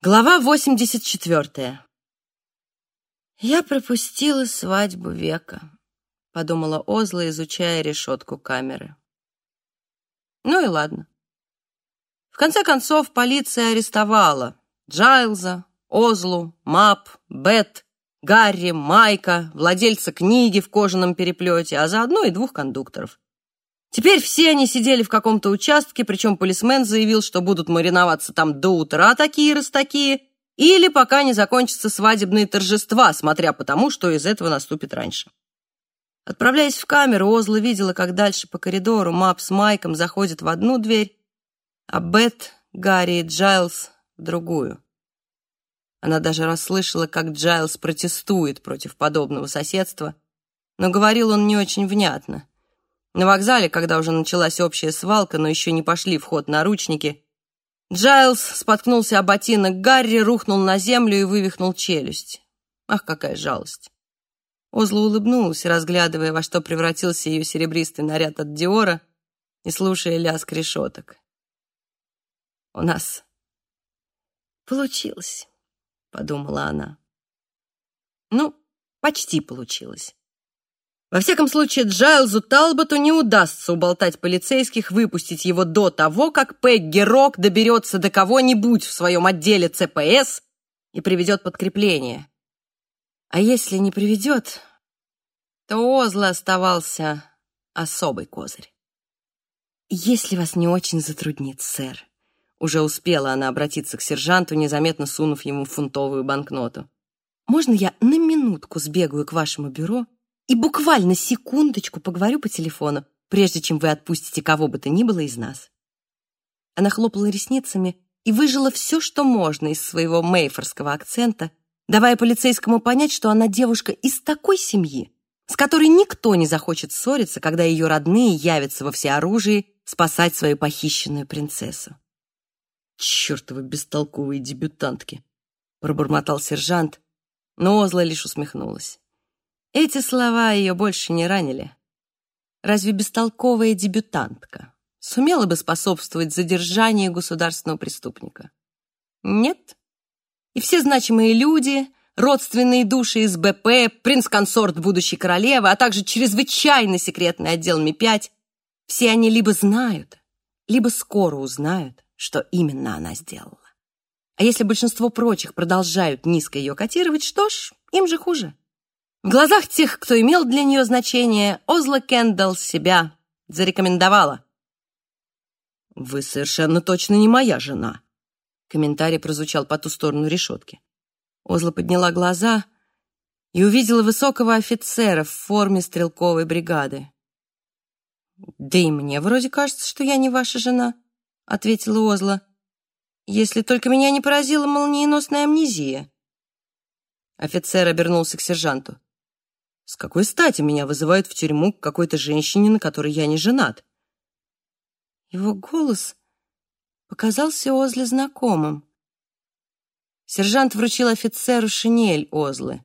Глава 84. «Я пропустила свадьбу века», — подумала Озла, изучая решетку камеры. Ну и ладно. В конце концов, полиция арестовала Джайлза, Озлу, Мап, Бет, Гарри, Майка, владельца книги в кожаном переплете, а заодно и двух кондукторов. Теперь все они сидели в каком-то участке, причем полисмен заявил, что будут мариноваться там до утра такие-раз такие, или пока не закончатся свадебные торжества, смотря по тому, что из этого наступит раньше. Отправляясь в камеру, Озла видела, как дальше по коридору Мап с Майком заходят в одну дверь, а Бет, Гарри и Джайлз в другую. Она даже расслышала, как Джайлз протестует против подобного соседства, но говорил он не очень внятно. На вокзале, когда уже началась общая свалка, но еще не пошли в ход наручники, Джайлз споткнулся о ботинок Гарри, рухнул на землю и вывихнул челюсть. Ах, какая жалость! Озла улыбнулась, разглядывая, во что превратился ее серебристый наряд от Диора и слушая лязг решеток. «У нас получилось», — подумала она. «Ну, почти получилось. Во всяком случае, Джайлзу Талботу не удастся уболтать полицейских выпустить его до того, как Пегги Рок доберется до кого-нибудь в своем отделе ЦПС и приведет подкрепление. А если не приведет, то у Озла оставался особый козырь. «Если вас не очень затруднит, сэр», уже успела она обратиться к сержанту, незаметно сунув ему фунтовую банкноту. «Можно я на минутку сбегаю к вашему бюро и буквально секундочку поговорю по телефону, прежде чем вы отпустите кого бы то ни было из нас. Она хлопала ресницами и выжила все, что можно из своего мейфорского акцента, давая полицейскому понять, что она девушка из такой семьи, с которой никто не захочет ссориться, когда ее родные явятся во всеоружии спасать свою похищенную принцессу. «Чертовы бестолковые дебютантки!» — пробормотал сержант, но Озла лишь усмехнулась. Эти слова ее больше не ранили. Разве бестолковая дебютантка сумела бы способствовать задержанию государственного преступника? Нет. И все значимые люди, родственные души из БП, принц-консорт будущей королевы, а также чрезвычайно секретный отдел Ми-5, все они либо знают, либо скоро узнают, что именно она сделала. А если большинство прочих продолжают низко ее котировать, что ж, им же хуже. В глазах тех, кто имел для нее значение, Озла Кендалл себя зарекомендовала. «Вы совершенно точно не моя жена», — комментарий прозвучал по ту сторону решетки. Озла подняла глаза и увидела высокого офицера в форме стрелковой бригады. «Да и мне вроде кажется, что я не ваша жена», — ответила Озла, «если только меня не поразила молниеносная амнезия». Офицер обернулся к сержанту. С какой стати меня вызывают в тюрьму к какой-то женщине, на которой я не женат? Его голос показался Озле знакомым. Сержант вручил офицеру шинель Озлы.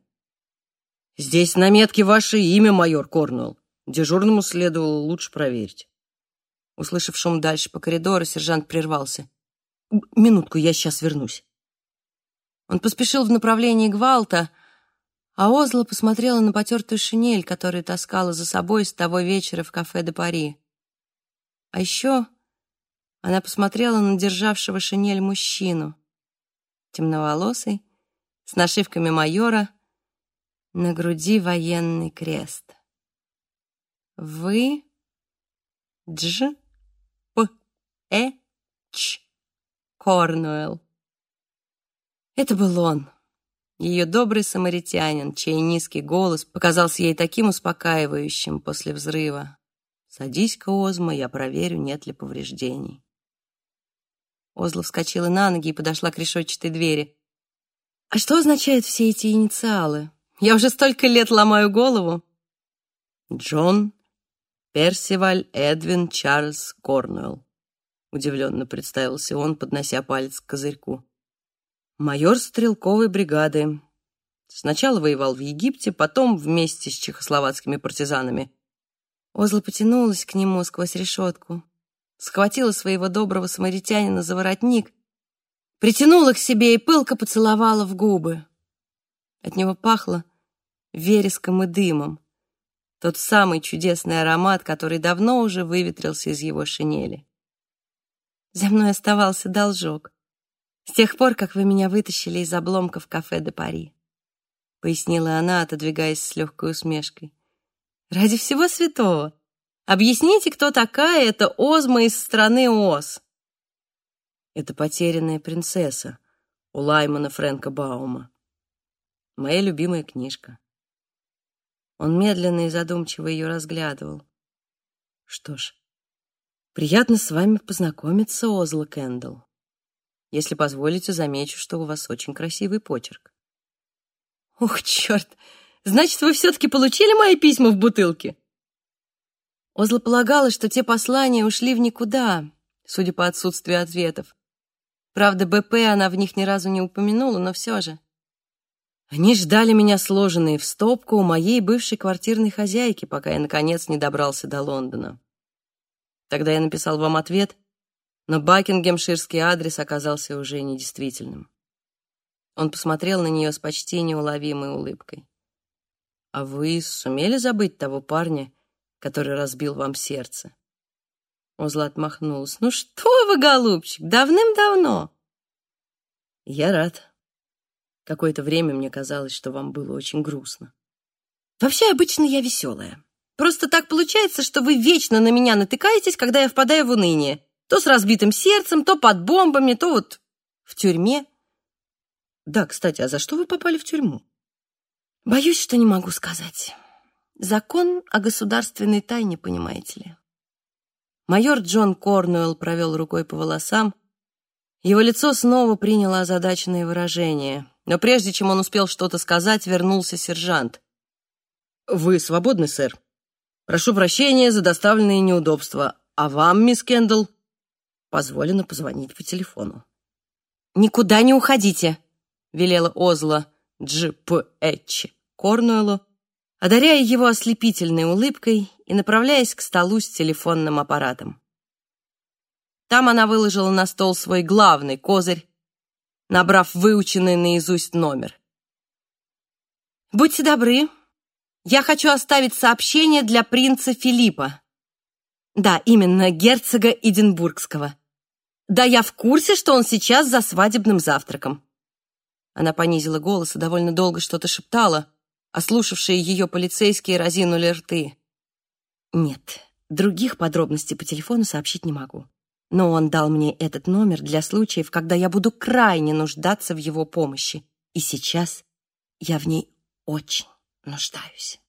«Здесь на метке ваше имя, майор Корнуэлл. Дежурному следовало лучше проверить». Услышав шум дальше по коридору, сержант прервался. «Минутку, я сейчас вернусь». Он поспешил в направлении гвалта, а Озла посмотрела на потертую шинель, которую таскала за собой с того вечера в кафе де Пари. А еще она посмотрела на державшего шинель мужчину, темноволосый, с нашивками майора, на груди военный крест. «Вы Дж. П. Э. Ч. Корнуэлл». Это был он ее добрый самаритянин, чей низкий голос показался ей таким успокаивающим после взрыва. «Садись-ка, Озма, я проверю, нет ли повреждений». Озла вскочила на ноги и подошла к решетчатой двери. «А что означают все эти инициалы? Я уже столько лет ломаю голову». «Джон Персиваль Эдвин Чарльз Корнуэлл», удивленно представился он, поднося палец к козырьку майор стрелковой бригады. Сначала воевал в Египте, потом вместе с чехословацкими партизанами. Озла потянулась к нему сквозь решетку, схватила своего доброго самаритянина за воротник, притянула к себе и пылко поцеловала в губы. От него пахло вереском и дымом. Тот самый чудесный аромат, который давно уже выветрился из его шинели. За мной оставался должок. С тех пор, как вы меня вытащили из обломков кафе де Пари, пояснила она, отодвигаясь с легкой усмешкой. Ради всего святого, объясните, кто такая эта Озма из страны Оз? Это потерянная принцесса у Лаймана Фрэнка Баума. Моя любимая книжка. Он медленно и задумчиво ее разглядывал. Что ж, приятно с вами познакомиться, Озла Кэндалл. Если позволите, замечу, что у вас очень красивый почерк. Ух, черт! Значит, вы все-таки получили мои письма в бутылке? Озла полагала, что те послания ушли в никуда, судя по отсутствию ответов. Правда, БП она в них ни разу не упомянула, но все же. Они ждали меня сложенные в стопку у моей бывшей квартирной хозяйки, пока я, наконец, не добрался до Лондона. Тогда я написал вам ответ, но Бакингемширский адрес оказался уже недействительным. Он посмотрел на нее с почти неуловимой улыбкой. «А вы сумели забыть того парня, который разбил вам сердце?» Озла отмахнулась. «Ну что вы, голубчик, давным-давно!» «Я рад. Какое-то время мне казалось, что вам было очень грустно. Вообще, обычно я веселая. Просто так получается, что вы вечно на меня натыкаетесь, когда я впадаю в уныние. То с разбитым сердцем, то под бомбами, то вот в тюрьме. Да, кстати, а за что вы попали в тюрьму? Боюсь, что не могу сказать. Закон о государственной тайне, понимаете ли. Майор Джон Корнуэлл провел рукой по волосам. Его лицо снова приняло озадаченное выражение. Но прежде чем он успел что-то сказать, вернулся сержант. «Вы свободны, сэр? Прошу прощения за доставленные неудобства. А вам, мисс Кендалл, позволено позвонить по телефону». «Никуда не уходите», — велела Озла Дж.П.Эч Корнуэллу, одаряя его ослепительной улыбкой и направляясь к столу с телефонным аппаратом. Там она выложила на стол свой главный козырь, набрав выученный наизусть номер. «Будьте добры, я хочу оставить сообщение для принца Филиппа. Да, именно, герцога Эдинбургского. Да, я в курсе, что он сейчас за свадебным завтраком». Она понизила голос и довольно долго что-то шептала, а слушавшие ее полицейские разинули рты. Нет, других подробностей по телефону сообщить не могу. Но он дал мне этот номер для случаев, когда я буду крайне нуждаться в его помощи. И сейчас я в ней очень нуждаюсь.